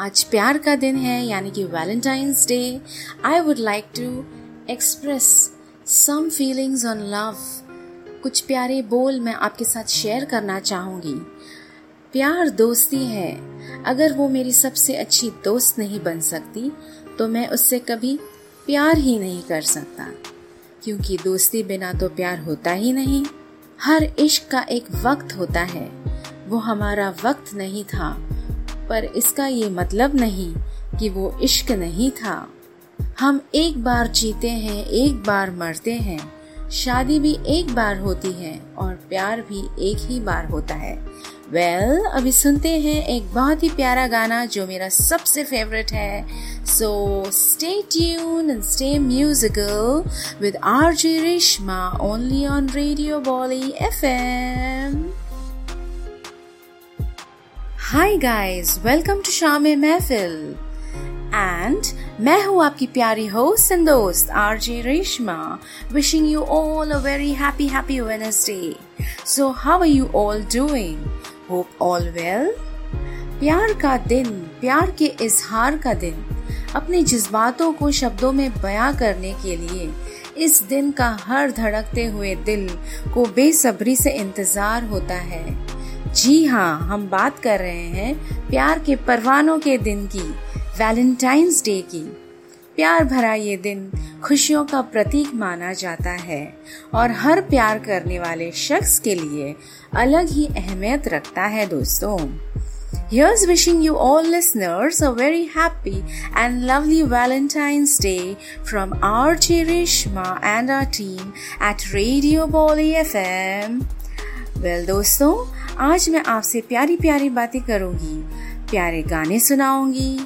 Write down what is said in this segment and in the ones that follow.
आज प्यार का दिन है, यानी कि Valentine's day I would like to express some feelings on love कुछ प्यारे बोल मैं आपके साथ शेयर करना चाहूँगी। प्यार दोस्ती है। अगर वो मेरी सबसे अच्छी दोस्त नहीं बन सकती तो मैं उससे कभी प्यार ही नहीं कर सकता। क्योंकि दोस्ती बिना तो प्यार होता ही नहीं। हर इश्क का एक वक्त होता है। वो हमारा वक्त नहीं था। पर इसका ये मतलब नहीं कि वो इश्क नहीं था। हम एक बार जीते हैं एक बार मरते हैं। शादी भी एक बार होती है और प्यार भी एक ही बार होता है। वेल well, अभी सुनते हैं एक बहुत ही प्यारा गाना जो मेरा सबसे फेवरेट है। So stay tune and stay musical with R J Reshma only on radio Bolly F M hi guys welcome to Shaam Mehfil and मैं हूँ आपकी प्यारी होस्ट एंड दोस्त R J Reshma wishing you all a very happy happy Wednesday so how are you all doing hope all well प्यार का दिन, प्यार के इजहार का दिन, अपने जज्बातों को शब्दों में बयां करने के लिए, इस दिन का हर धड़कते हुए दिल को बेसब्री से इंतज़ार होता है। जी हाँ हम बात कर रहे हैं प्यार के परवानों के दिन की वैलेंटाइंस डे की प्यार भरा ये दिन खुशियों का प्रतीक माना जाता है और हर प्यार करने वाले शख्स के लिए अलग ही अहमियत रखता है दोस्तों Here's wishing you all listeners a very happy and lovely Valentine's Day from our Chirishma and our team at Radio Boli FM. Well दोस्तों आज मैं आपसे प्यारी प्यारी बातें करूँगी। प्यारे गाने सुनाऊँगी।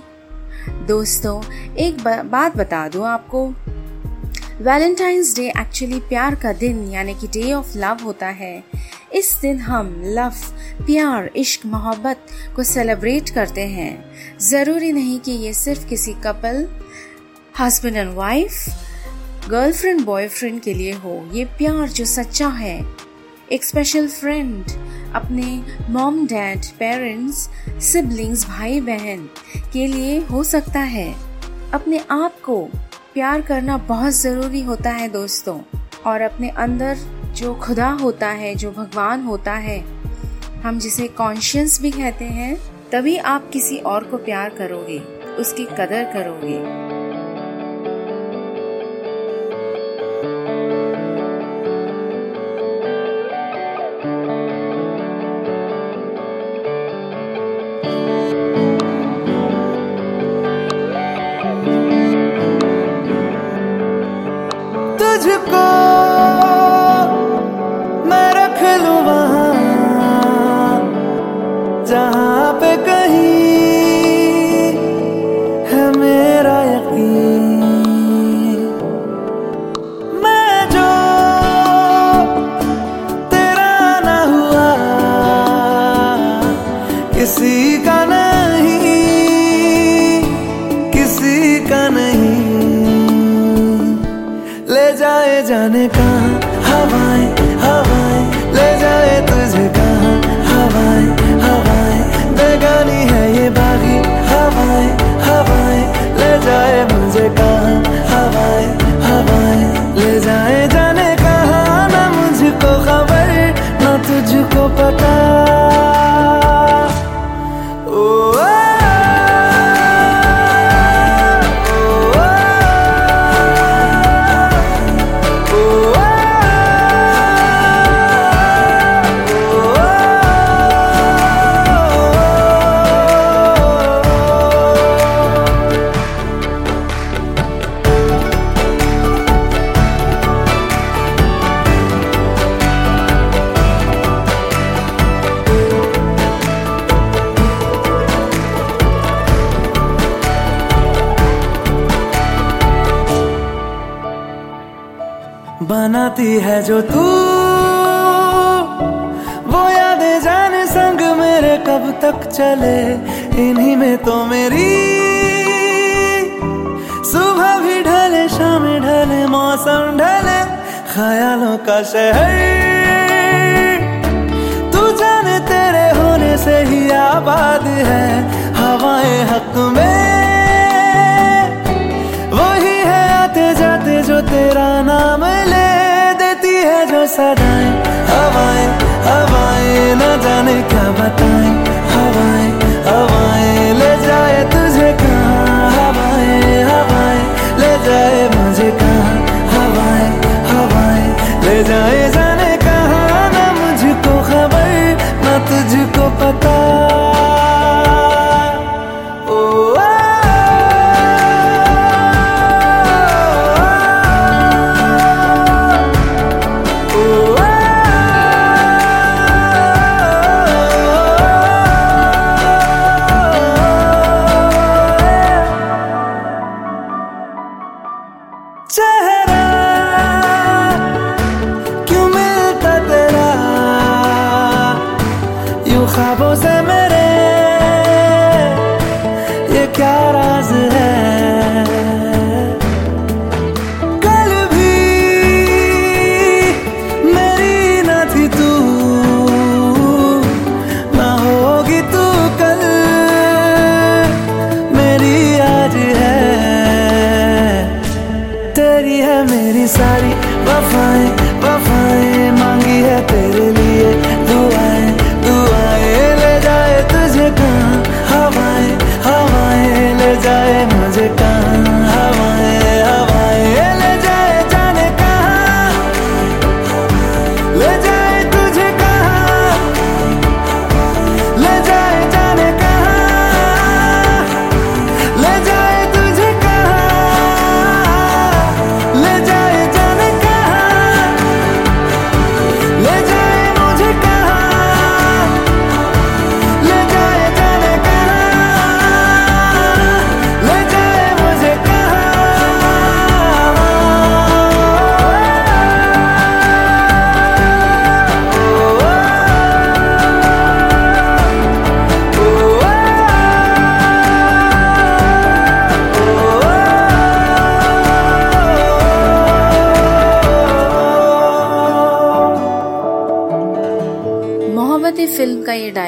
दोस्तों, एक बात बता दूँ आपको। वैलेंटाइंस डे एक्चुअली प्यार का दिन, यानी कि डे ऑफ़ लव होता है। इस दिन हम लव प्यार, इश्क, मोहब्बत को सेलिब्रेट करते हैं। ज़रूरी नहीं कि ये सिर्फ़ किसी couple husband and wife girlfriend boyfriend के लिए हो। ये प्यार जो सच्चा है, एक स्पेशल फ्रेंड अपने मॉम डैड पेरेंट्स सिबलिंग्स भाई बहन के लिए हो सकता है। अपने आप को प्यार करना बहुत ज़रूरी होता है दोस्तों, और अपने अंदर जो खुदा होता है, जो भगवान होता है, हम जिसे कॉन्शियस भी कहते हैं, तभी आप किसी और को प्यार करोगे, उसकी कदर करोगे। का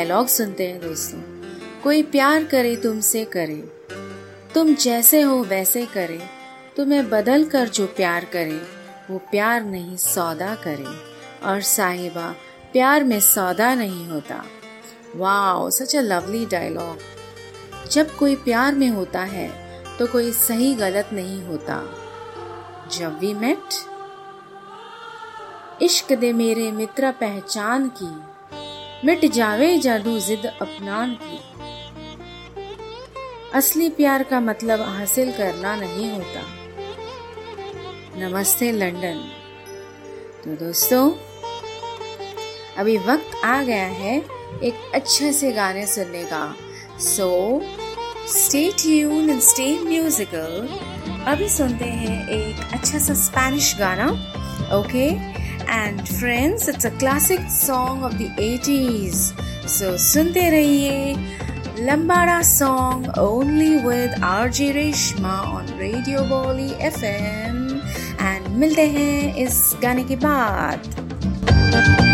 डायलॉग सुनते हैं दोस्तों। कोई प्यार करे, तुमसे करे। तुम जैसे हो, वैसे करे। तुम्हें बदल कर जो प्यार करे, वो प्यार नहीं, सौदा करे। और साहिबा, प्यार में सौदा नहीं होता। Wow, such a lovely dialogue जब कोई प्यार में होता है तो कोई सही गलत नहीं होता। जब वी मेट, इश्क दे मेरे मित्र पहचान की। मिट जावे जादू जिद अपनान की। असली प्यार का मतलब हासिल करना नहीं होता। नमस्ते लंदन। तो दोस्तों, अभी वक्त आ गया है एक अच्छे से गाने सुनने का। So stay tune and stay musical अभी सुनते हैं एक अच्छा सा स्पेनिश गाना okay okay? And friends, it's a classic song of the 80s. So, Sunte Rahiye Lambada song only with RJ Reshma on Radio Boli FM. And Milte Hain is Gaane Ke Baad.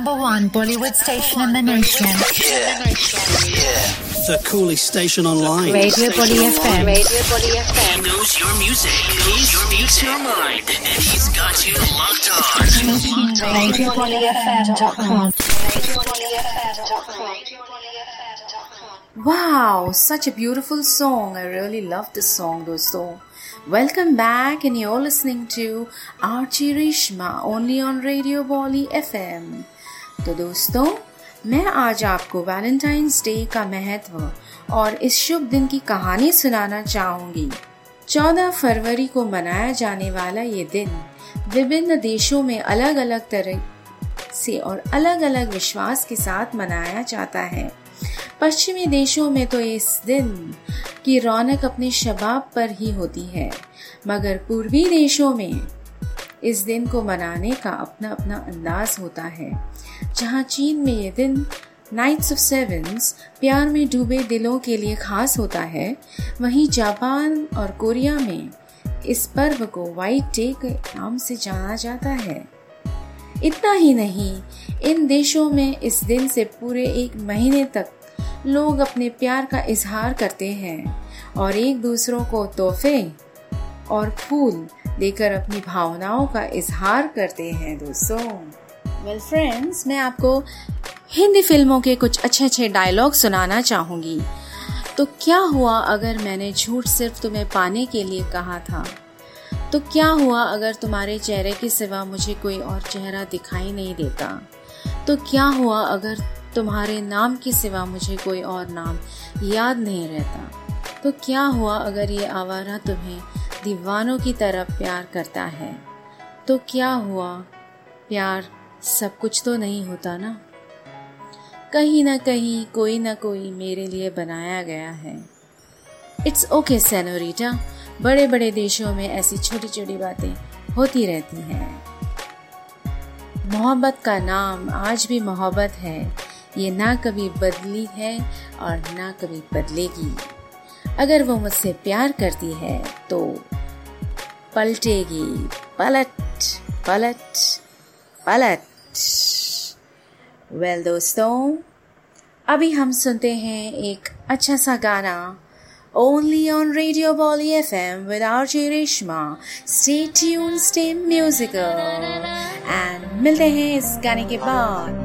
number one Bollywood station in the nation. Yeah. yeah. The coolest station online. Radio Bolly FM. Radio Bolly FM. He knows your music. He knows your music. your mind. And he's got you locked on. RadioBollyFM.com. RadioBollyFM.com. Wow, such a beautiful song. I really love this song though so. Welcome back, and you're listening to Archie Rishma only on Radio Bali FM. तो दोस्तों, मैं आज आपको Valentine's day का महत्व और इस शुभ दिन की कहानी सुनाना चाहूँगी। 14 फरवरी को मनाया जाने वाला ये दिन विभिन्न देशों में अलग अलग तरह से और अलग अलग विश्वास के साथ मनाया जाता है। पश्चिमी देशों में तो इस दिन की रौनक अपने शबाब पर ही होती है, मगर पूर्वी देशों में इस दिन को मनाने का अपना अपना अंदाज होता है। जहाँ चीन में ये दिन नाइट्स ऑफ़ सेवंस प्यार में डूबे दिलों के लिए खास होता है, वहीं जापान और कोरिया में इस पर्व को वाइट डे के नाम से जाना जाता है। इतना ही नहीं, इन देशों में इस दिन से पूरे एक महीने तक लोग अपने प्यार का इजहार करते हैं और एक दूसरों को तोहफे और फूल देकर अपनी भावनाओं का इजहार करते हैं दोस्तों। वेल well फ्रेंड्स मैं आपको हिंदी फ़िल्मों के कुछ अच्छे अच्छे डायलॉग सुनाना चाहूँगी। तो क्या हुआ अगर मैंने झूठ सिर्फ़ तुम्हें पाने के लिए कहा था? तो क्या हुआ अगर तुम्हारे चेहरे के सिवा मुझे कोई और चेहरा दिखाई नहीं देता? तो क्या हुआ अगर तुम्हारे नाम के सिवा मुझे कोई और नाम याद नहीं रहता? तो क्या हुआ अगर ये आवारा तुम्हें दीवानों की तरफ़ प्यार करता है। तो क्या हुआ? प्यार सब कुछ तो नहीं होता ना? कहीं ना कहीं, कोई ना कोई मेरे लिए बनाया गया है। इट्स ओके सेनोरिटा बड़े बड़े देशों में ऐसी छोटी छोटी बातें होती रहती हैं। मोहब्बत का नाम आज भी मोहब्बत है। ये ना कभी बदली है और ना कभी बदलेगी। अगर वो मुझसे प्यार करती है तो पलटेगी पलट पलट पलट वेल well, दोस्तों अभी हम सुनते हैं एक अच्छा सा गाना only only on Radio Bolly FM with RJ Reshma. Stay tuned, stay musical. And मिलते हैं इस गाने के बाद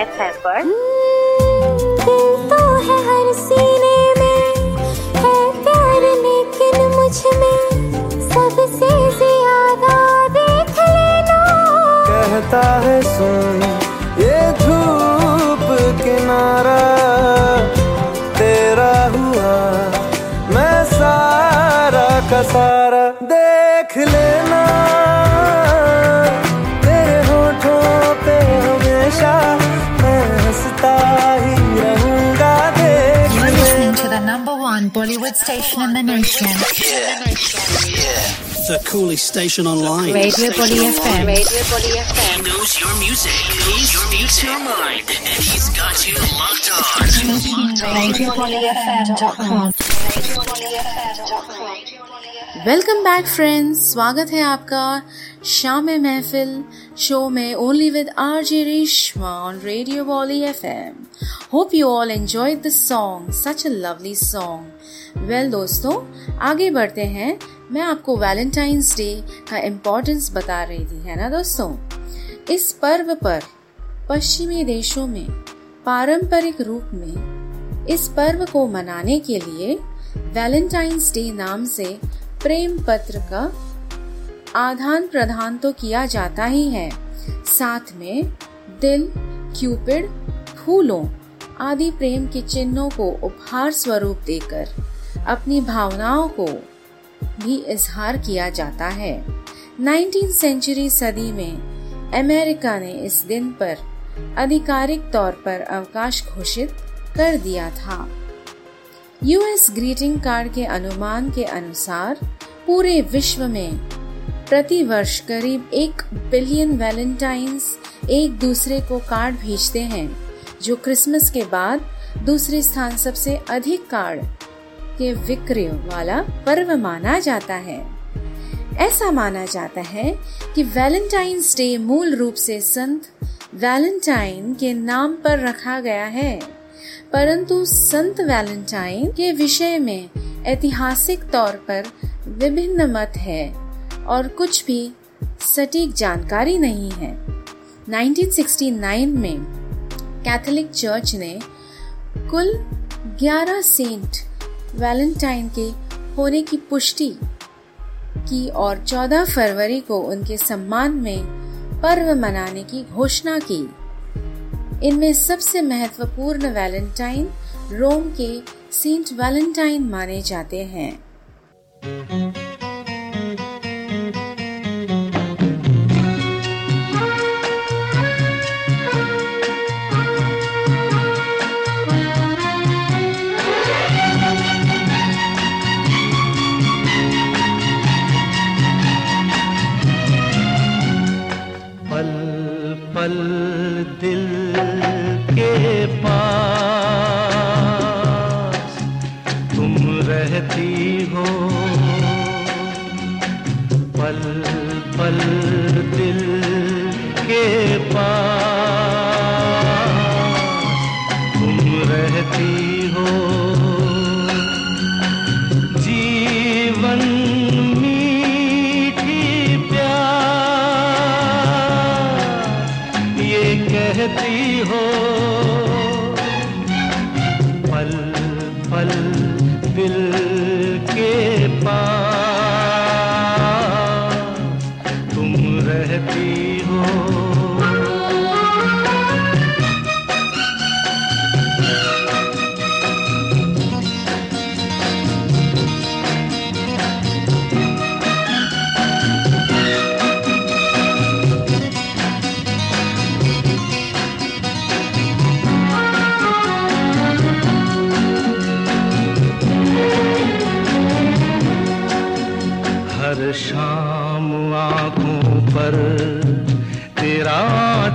बॉली एफ़ तो है हर सीने में है प्यार लेकिन मुझमें सबसे ज़्यादा देख लेना। कहता है सुन ये धूप किनारा तेरा हुआ मैं सारा का सारा station in the nation. The coolest station online. Radio Bolly FM. He knows your music. He knows your music. your mind. And he's got you locked on. RadioBollyFM.com. Welcome back friends स्वागत है आपका शाम महफिल show में only with R J Reshma on radio Bolly F M hope you all enjoy the song such a lovely song well well, दोस्तों आगे बढ़ते हैं। मैं आपको वैलेंटाइंस डे का इम्पोर्टेंस बता रही थी है ना दोस्तों? इस पर्व पर पश्चिमी देशों में पारंपरिक रूप में इस पर्व को मनाने के लिए वैलेंटाइंस डे नाम से प्रेम पत्र का आदान प्रदान तो किया जाता ही है। साथ में दिल क्यूपिड फूलों आदि प्रेम के चिन्हों को उपहार स्वरूप देकर अपनी भावनाओं को भी इजहार किया जाता है। 19 सेंचुरी सदी में अमेरिका ने इस दिन पर आधिकारिक तौर पर अवकाश घोषित कर दिया था। यूएस ग्रीटिंग कार्ड के अनुमान के अनुसार पूरे विश्व में प्रति वर्ष करीब एक बिलियन वैलेंटाइंस एक दूसरे को कार्ड भेजते हैं, जो क्रिसमस के बाद दूसरे स्थान सबसे अधिक कार्ड के विक्रय वाला पर्व माना जाता है। ऐसा माना जाता है कि वैलेंटाइंस डे मूल रूप से संत वैलेंटाइन के नाम पर रखा गया है। परंतु संत वैलेंटाइन के विषय में ऐतिहासिक तौर पर विभिन्न मत है और कुछ भी सटीक जानकारी नहीं है। 1969 में कैथोलिक चर्च ने कुल 11 सेंट वैलेंटाइन के होने की पुष्टि की और 14 फरवरी को उनके सम्मान में पर्व मनाने की घोषणा की। इनमें सबसे महत्वपूर्ण वैलेंटाइन रोम के सेंट वैलेंटाइन माने जाते हैं। रहती हो।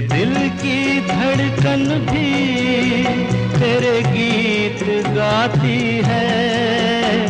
दिल की धड़कन भी तेरे गीत गाती है।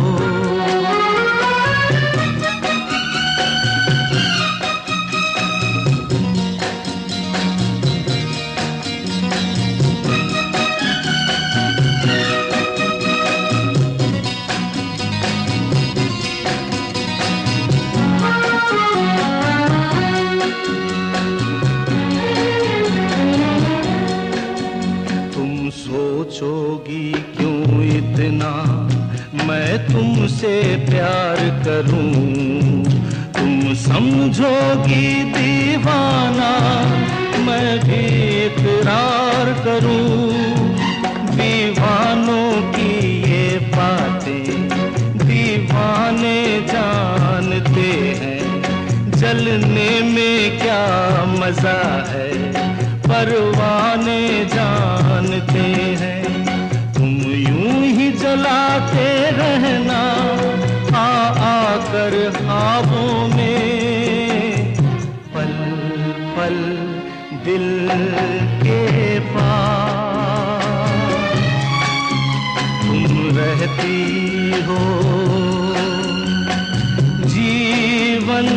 तुमसे प्यार करूँ। तुम समझोगी दीवाना, मैं भी इकरार करूँ। दीवानों की ये बातें दीवाने जानते हैं। जलने में क्या मज़ा है, परवाने जानते हैं। यूँ रहना, आ आकर ख्वाबों में। पल पल दिल के पास तुम रहती हो। जीवन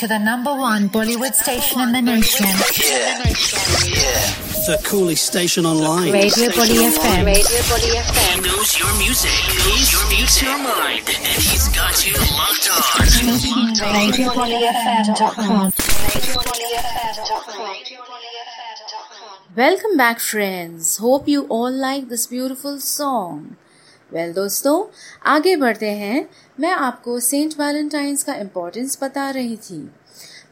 to the number one Bollywood station in the nation. The coolest station online. Radio Bolly FM. He knows your music. He knows your music. Your mind. And he's got you locked on. RadioBollyFM.com. Welcome back friends. Hope you all like this beautiful song. Well दोस्तों आगे बढ़ते हैं मैं आपको Saint Valentine's का importance बता रही थी।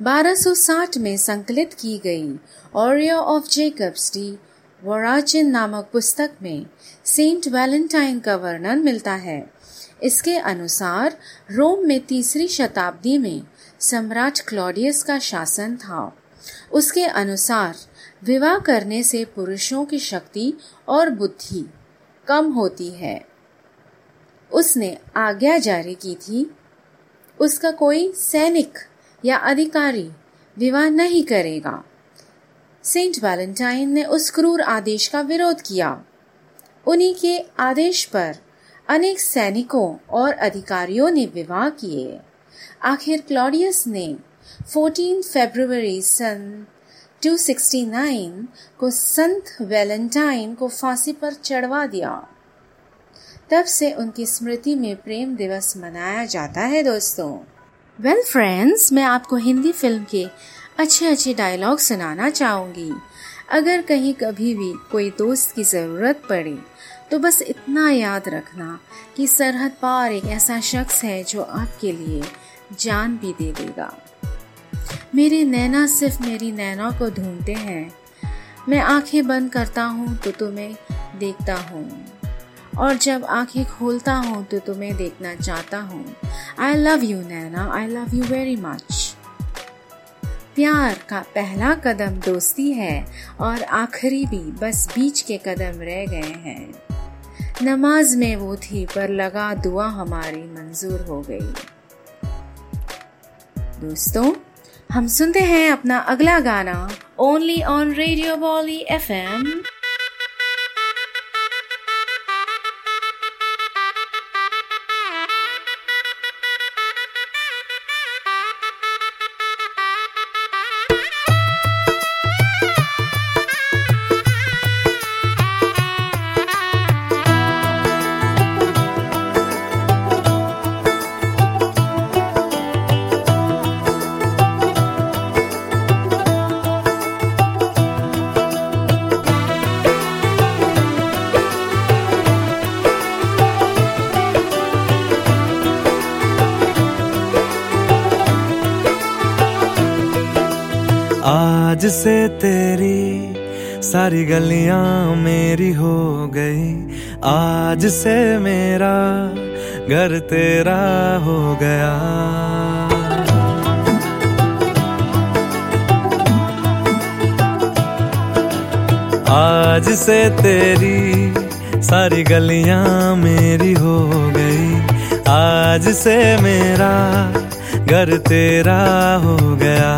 1260 में संकलित की गई। Aureo of Jacobs de Voragine नामक पुस्तक में सेंट वैलेंटाइन का वर्णन मिलता है। इसके अनुसार, रोम में तीसरी शताब्दी में सम्राट क्लॉडियस का शासन था। उसके अनुसार, विवाह करने से पुरुषों की शक्ति और बुद्धि कम होती है। उसने आज्ञा जारी की थी, उसका कोई सैनिक या अधिकारी विवाह नहीं करेगा। सेंट वैलेंटाइन ने उस क्रूर आदेश का विरोध किया। उन्हीं के आदेश पर अनेक सैनिकों और अधिकारियों ने विवाह किए। आखिर क्लॉडियस ने 14 फरवरी सन 269 को संत वैलेंटाइन को फांसी पर चढ़वा दिया। तब से उनकी स्मृति में प्रेम दिवस मनाया जाता है दोस्तों। वेल well, फ्रेंड्स मैं आपको हिंदी फ़िल्म के अच्छे अच्छे डायलॉग सुनाना चाहूँगी। अगर कहीं कभी भी कोई दोस्त की ज़रूरत पड़े तो बस इतना याद रखना कि सरहद पार एक ऐसा शख्स है जो आपके लिए जान भी दे देगा। मेरे नैना सिर्फ़ मेरी नैना को ढूंढते हैं। मैं आँखें बंद करता हूँ तो तुम्हें देखता हूँ। और जब आँखें खोलता हूँ तो तुम्हें देखना चाहता हूँ। I love you Naina I love you very much प्यार का पहला कदम दोस्ती है और आखिरी भी बस बीच के कदम रह गए हैं। नमाज़ में वो थी, पर लगा दुआ हमारी मंजूर हो गई। दोस्तों, हम सुनते हैं अपना अगला गाना only on Radio Bolly F M से तेरी सारी गलियाँ मेरी हो गई। आज से मेरा घर तेरा हो गया। आज से तेरी सारी गलियाँ मेरी हो गई। आज से मेरा घर तेरा हो गया।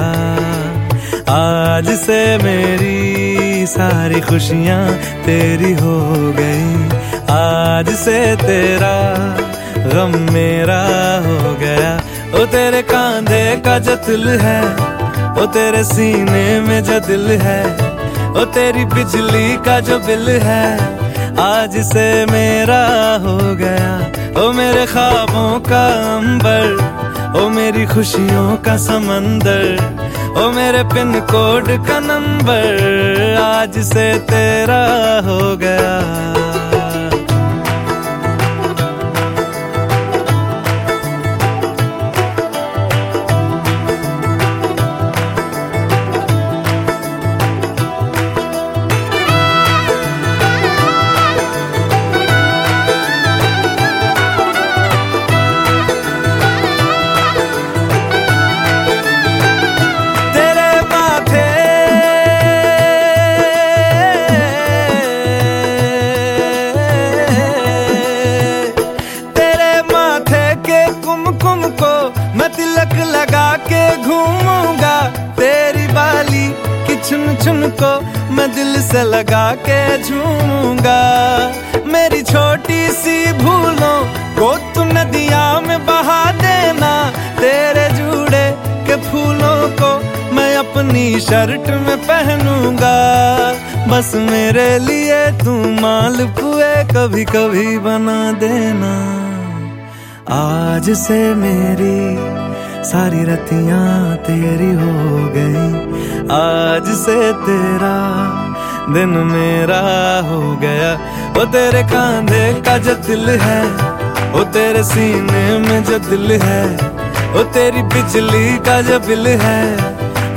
आज से मेरी सारी खुशियाँ तेरी हो गई। आज से तेरा गम मेरा हो गया। ओ तेरे कांधे का जो दिल है, ओ तेरे सीने में जो दिल है, ओ तेरी बिजली का जो बिल है, आज से मेरा हो गया। ओ मेरे ख्वाबों का अंबर, ओ मेरी खुशियों का समंदर ओ मेरे पिन कोड का नंबर आज से तेरा हो गया। दिल से लगा के झूमूँगा। मेरी छोटी सी भूलों को तू नदिया में बहा देना। तेरे जुड़े के फूलों को मैं अपनी शर्ट में पहनूँगा। बस मेरे लिए तू मालपुए कभी कभी बना देना। आज से मेरी सारी रतियाँ तेरी हो गई। आज से तेरा दिन मेरा हो गया। वो तेरे कांधे का जो दिल है वो तेरे सीने में जो दिल है वो तेरी बिजली का जो बिल है,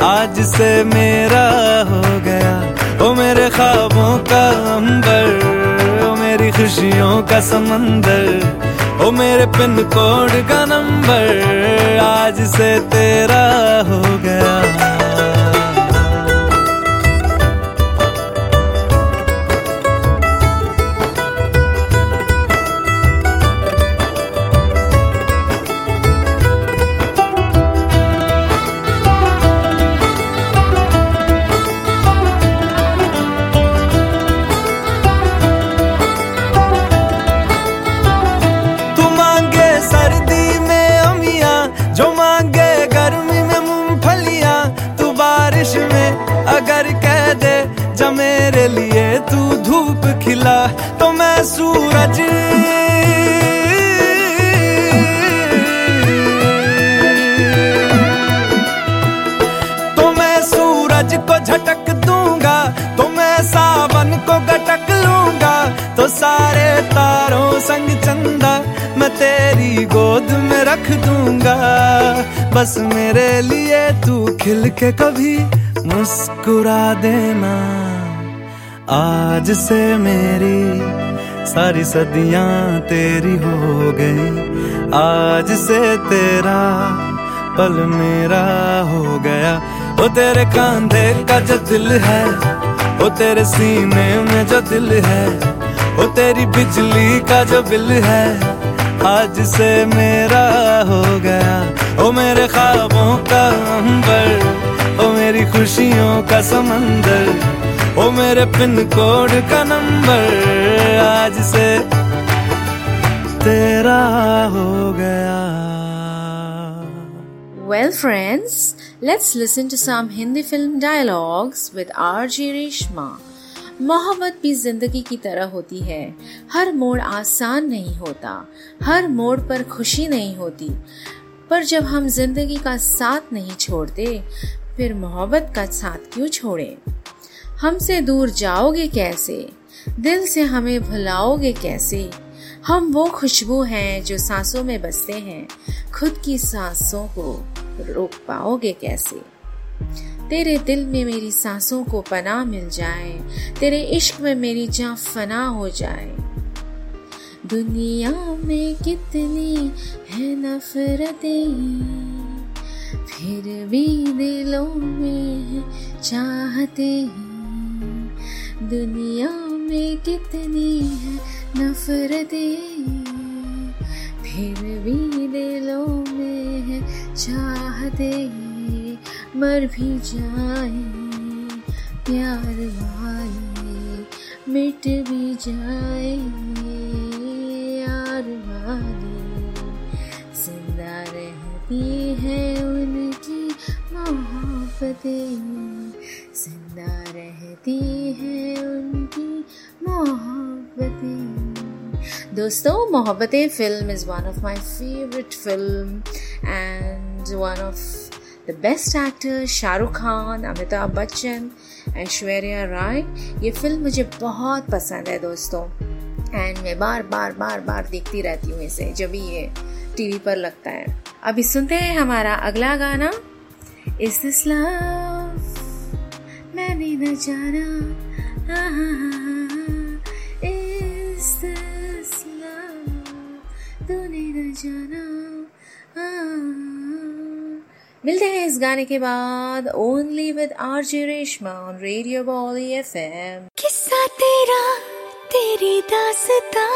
आज से मेरा हो गया। वो मेरे ख्वाबों का अंबर वो मेरी खुशियों का समंदर वो मेरे पिन कोड का नंबर, आज से तेरा हो गया। सूरज। तो मैं सूरज को झटक दूँगा तो मैं सावन को गटक लूँगा। तो सारे तारों संग चंदा मैं तेरी गोद में रख दूँगा। बस मेरे लिए तू खिल के कभी मुस्कुरा देना। आज से मेरी सारी सदियाँ तेरी हो गई। आज से तेरा पल मेरा हो गया। वो तेरे कांधे का जो दिल है वो तेरे सीने में जो दिल है वो तेरी बिजली का जो बिल है, आज से मेरा हो गया। ओ मेरे ख्वाबों का अंबर, ओ मेरी खुशियों का समंदर, ओ मेरे पिन कोड का नंबर। आज से तेरा हो गया। Well, friends, let's listen to some Hindi film dialogues with RJ Reshma. मोहब्बत भी ज़िंदगी की तरह होती है। हर मोड़ आसान नहीं होता। हर मोड़ पर खुशी नहीं होती। पर जब हम ज़िंदगी का साथ नहीं छोड़ते फिर मोहब्बत का साथ क्यों छोड़े? हमसे दूर जाओगे कैसे? दिल से हमें भुलाओगे कैसे? हम वो खुशबू हैं जो सांसों में बसते हैं। खुद की सांसों को रोक पाओगे कैसे? तेरे दिल में मेरी सांसों को पना मिल जाए। तेरे इश्क में मेरी जान फना हो जाए। दुनिया में कितनी है नफरतें, फिर भी दिलों में चाहते। हैं दुनिया में कितनी है नफरतें? फिर भी दिलों में है चाहते। मर भी जाए, प्यार वाले मिट भी जाए। यार वाले ज़िंदा रहती है उनकी मोहब्बतें। रहती है उनकी मोहब्बतें। दोस्तों, Mohabbatein film is one of my favourite film and one of the best actor Shahrukh Khan Amitabh Bachchan Aishwarya Rai ये फ़िल्म मुझे बहुत पसंद है दोस्तों। एंड मैं बार बार बार बार देखती रहती हूँ इसे, जब भी ये टीवी पर लगता है। अभी सुनते हैं हमारा अगला गाना, इस दिस लव मैंने न जाना इस दिस लव तूने न जाना मिलते हैं इस गाने के बाद only with RJ Reshma on Radio Bolly FM किस्सा तेरा, तेरी दासता,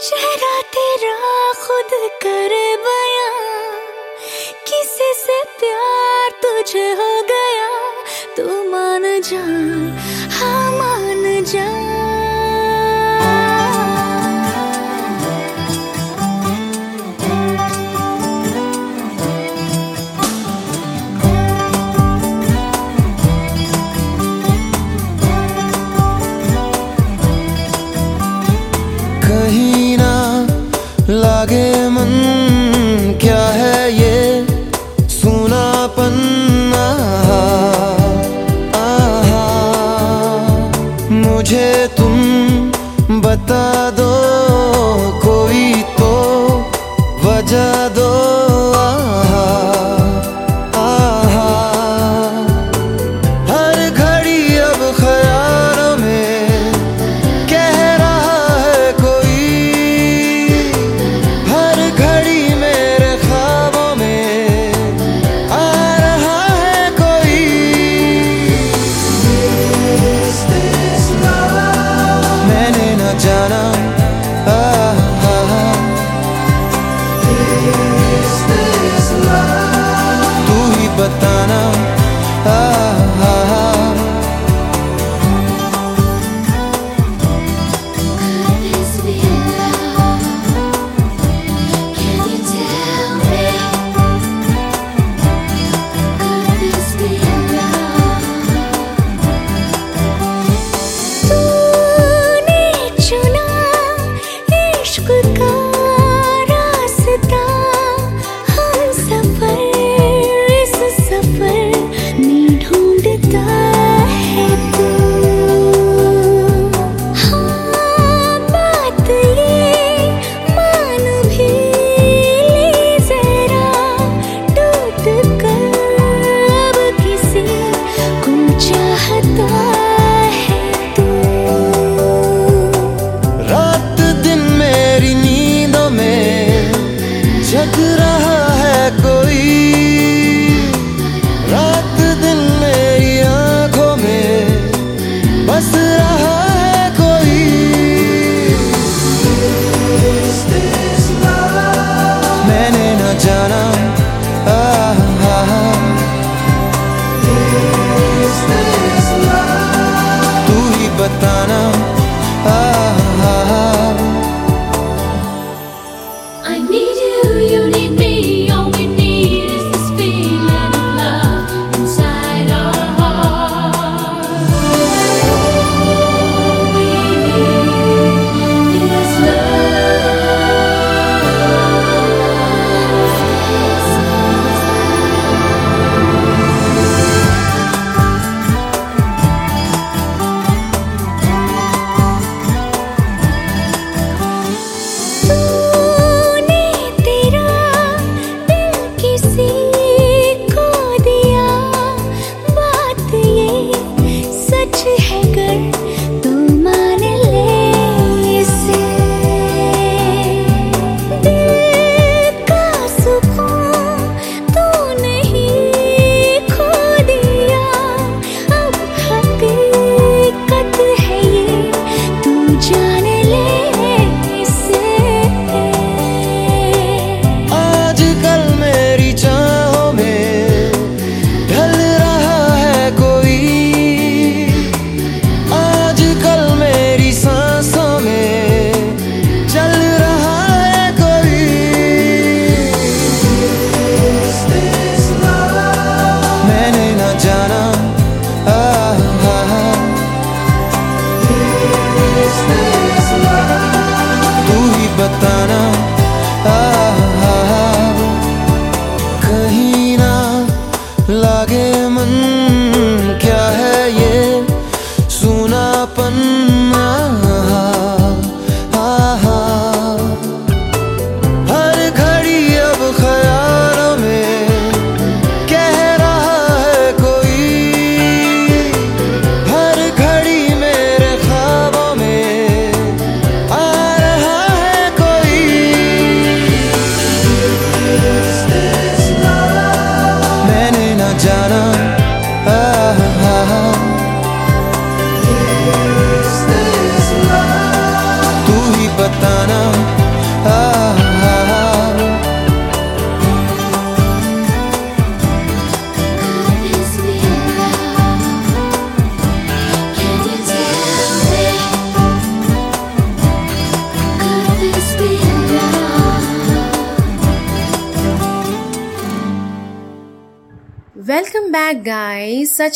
चेहरा तेरा खुद कर बया। किसी से प्यार तुझे हो गया तू मान जा हाँ मान जा। मुझे तुम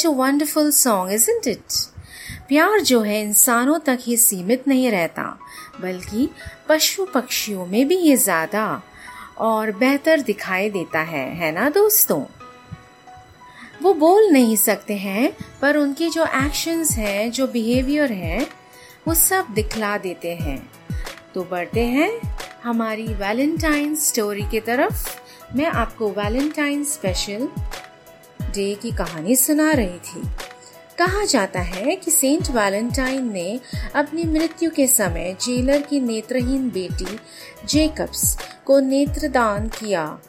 such a wonderful song isn't it प्यार जो है इंसानों तक ही सीमित नहीं रहता, बल्कि पशु पक्षियों में भी ये ज़्यादा और बेहतर दिखाई देता है है ना दोस्तों? वो बोल नहीं सकते हैं, पर उनके जो एक्शंस हैं, जो बिहेवियर है, वो सब दिखला देते हैं। तो बढ़ते हैं हमारी वैलेंटाइन स्टोरी की तरफ़। मैं आपको वैलेंटाइन स्पेशल डे की कहानी सुना रही थी। कहा जाता है कि सेंट वैलेंटाइन ने अपनी मृत्यु के समय जेलर की नेत्रहीन बेटी जेकब्स को नेत्रदान किया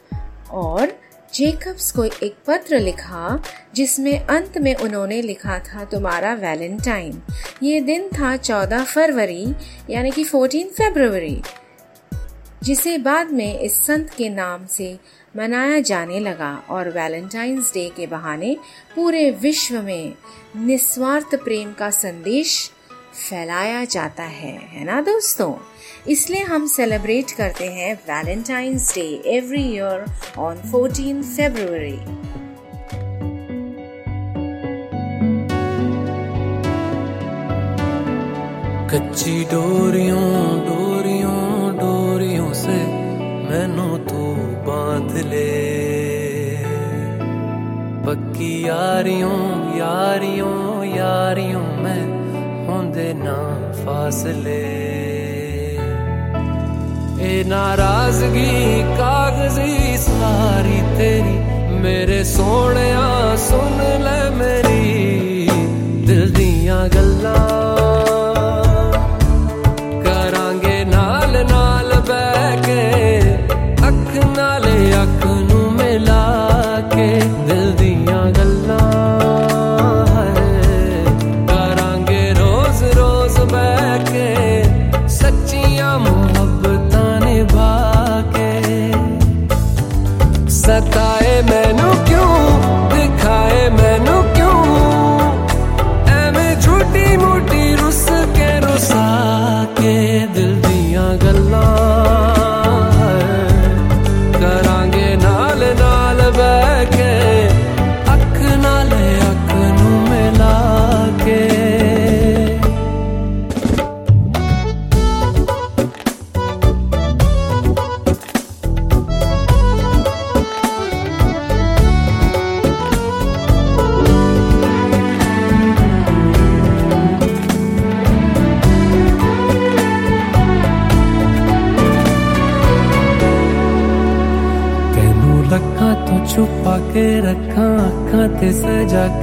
और जेकब्स को एक पत्र लिखा, जिसमें अंत में उन्होंने लिखा था, तुम्हारा वैलेंटाइन। ये दिन था 14 फरवरी, यानी कि 14 फरवरी जिसे बाद में इस संत के नाम से मनाया जाने लगा और वैलेंटाइंस डे के बहाने पूरे विश्व में निस्वार्थ प्रेम का संदेश फैलाया जाता है है ना दोस्तों? इसलिए हम सेलिब्रेट करते हैं Valentine's Day every year on 14 फरवरी कच्ची डोरियों डोरियों डोरियों से मैनू पक्की यारियों यारियों यारियों में होंदे ना फासले। ए नाराज़गी, कागज़ी सारी तेरी, मेरे सोने सुन ले मेरी, दिल दिया गल्लां।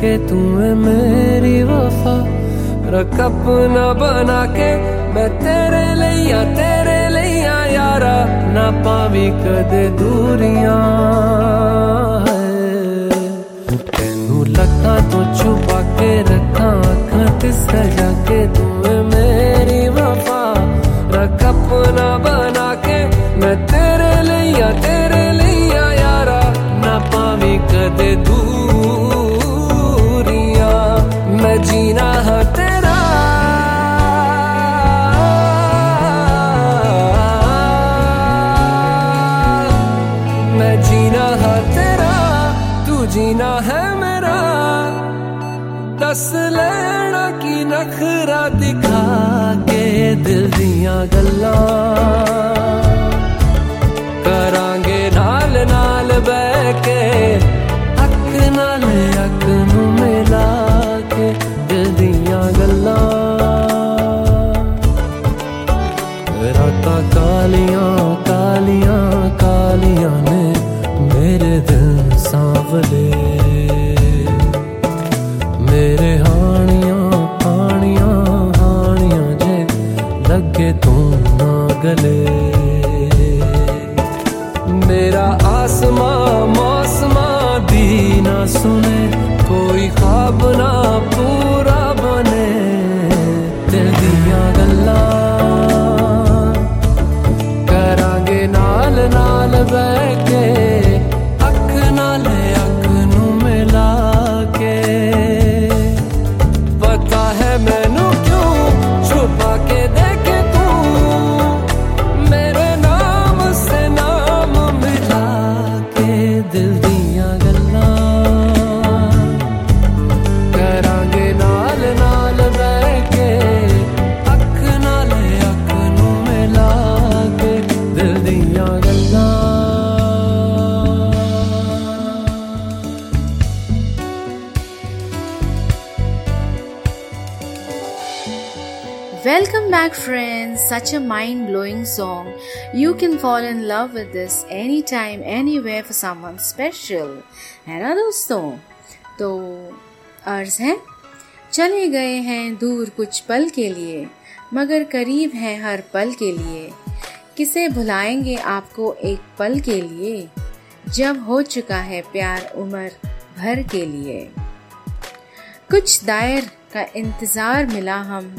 que fall in love with this anytime, anywhere for someone special. है ना दोस्तों? तो अर्ज़ है चले गए हैं दूर कुछ पल के लिए मगर करीब है हर पल के लिए। किसे भुलाएँगे आपको एक पल के लिए? जब हो चुका है प्यार उम्र भर के लिए। कुछ दायर का इंतज़ार मिला हम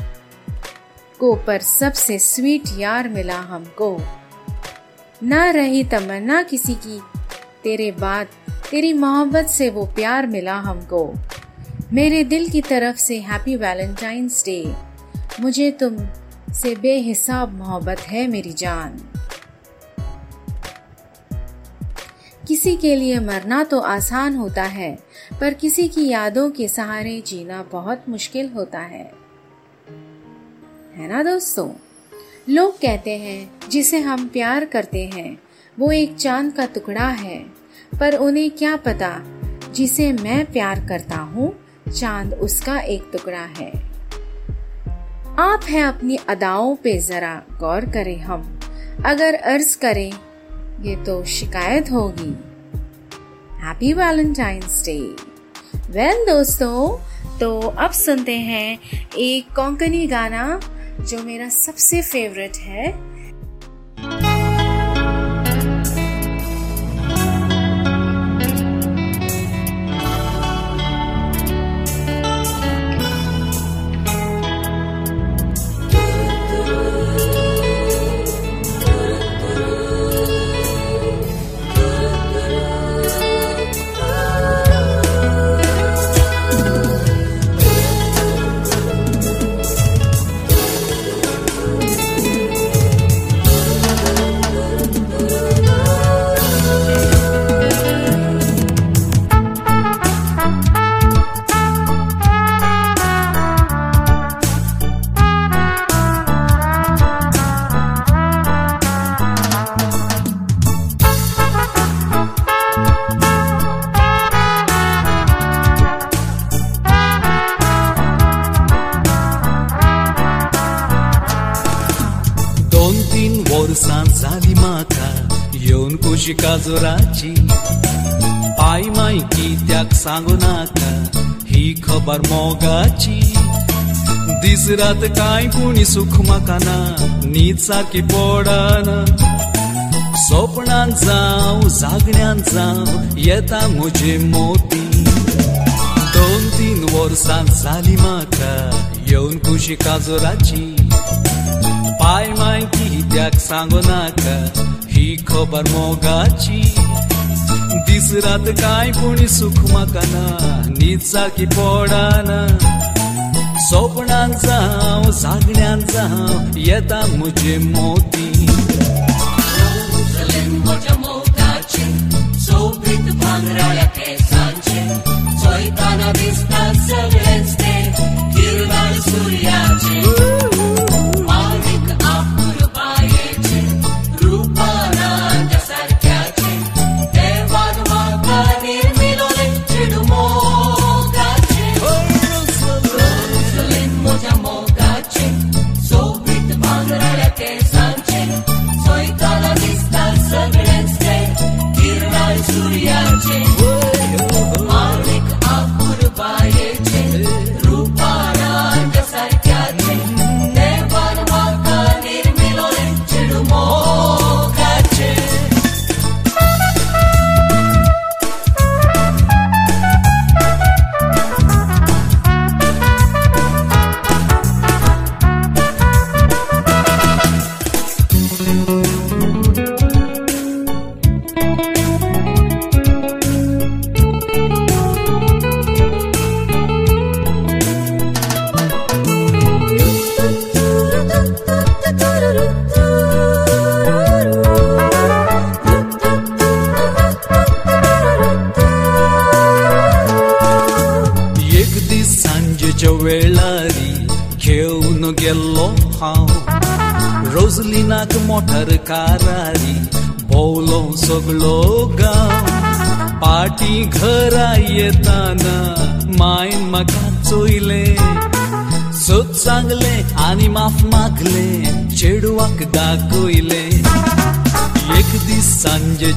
को पर सबसे स्वीट यार मिला हमको। ना रही तमन्ना किसी की। तेरे बाद, तेरी मोहब्बत से वो प्यार मिला हमको। मेरे दिल की तरफ़ से हैप्पी वैलेंटाइंस डे मुझे तुम से बेहिसाब मोहब्बत है मेरी जान। किसी के लिए मरना तो आसान होता है, पर किसी की यादों के सहारे जीना बहुत मुश्किल होता है। है ना दोस्तों? लोग कहते हैं, जिसे हम प्यार करते हैं, वो एक चाँद का टुकड़ा है। पर उन्हें क्या पता, जिसे मैं प्यार करता हूँ, चाँद उसका एक टुकड़ा है। आप हैं अपनी अदाओं पे जरा गौर करें हम। अगर अर्ज़ करें, ये तो शिकायत होगी। हैप्पी वैलेंटाइंस डे वेल दोस्तों तो अब सुनते हैं एक कोंकणी गाना। जो मेरा सबसे फेवरेट है कुशिका जोराची पाय माय कित्याक सांगू नाका ही खबर मोगाची. दीस रात काय कुणी सुख म्हाका ना न्हीद सारकी पडना. सोपणान जावं जागण्यान जावं येता म्हजे मोती. दोन तीन वर्सां जाली म्हाका येवन कुशी काजोराची. पाय माय कित्याक सांगू नाका ही खबर मोगाची. दीस रात कांय कोणी सुख म्हाका ना न्हीद सारकी पडना. सोपणान जावं जागण्यान जावं येता म्हजे मोती. दिसतात सगळेच ते किरणाळ सूर्याचे.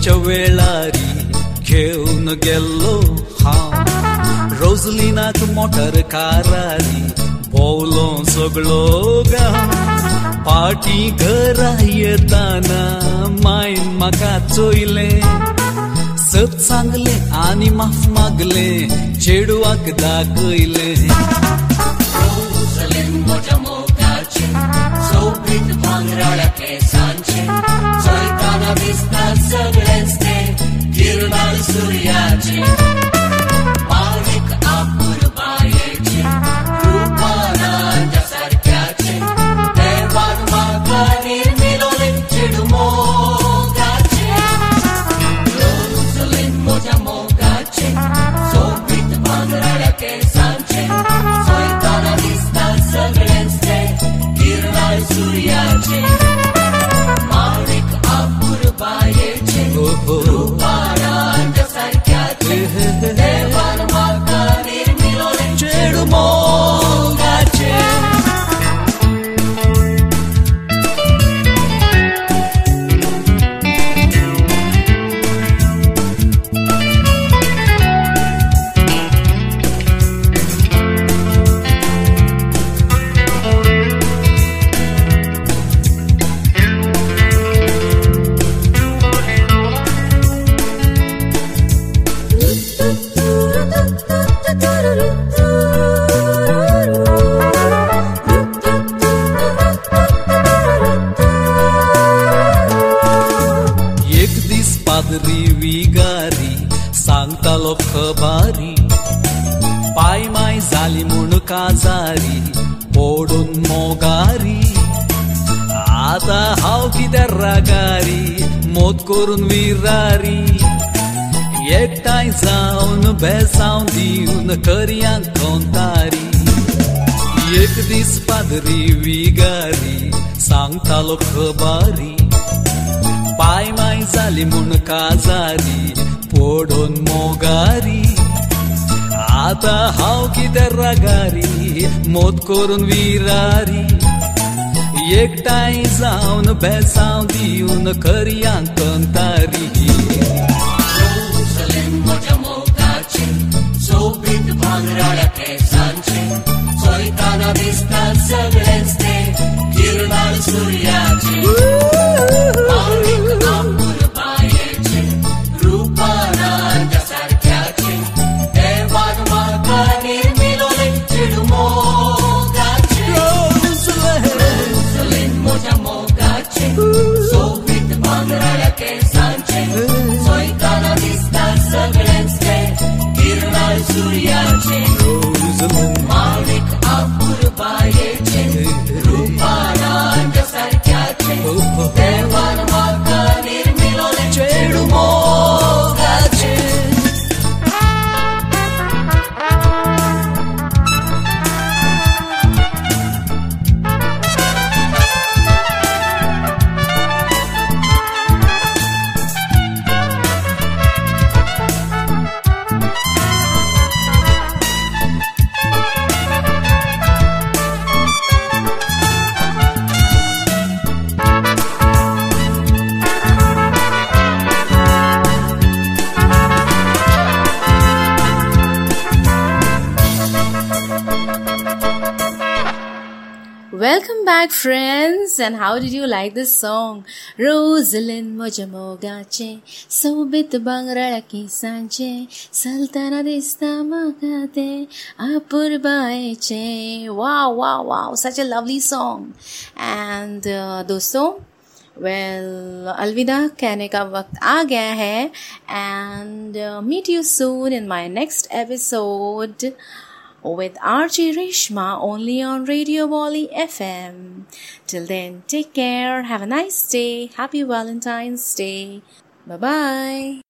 सांजेच्या वेळारी घेऊन गेल्लो हांव रोजलिनाक मोटर कारारी भोवलो सगळो गांव पाटी घरा येताना मायन म्हाका चोयले. सत सांगले आनी माफ मागले चेडवाक दाखयले. करून विरारी. एकठांय जावन बेसांव दिवन करया कंतारी how did you like this song Roslin मोजमो गाचे सोबित बंगरा की सांचे सल्तना दिस्ता मगाते अपुर बाएचे wow wow wow such a lovely song and दोस्तों वेल अलविदा कहने का वक्त आ गया है and meet you soon in my next episode with RJ Rishma only on Radio Wally FM. Till then, take care, have a nice day, happy Valentine's Day. Bye bye.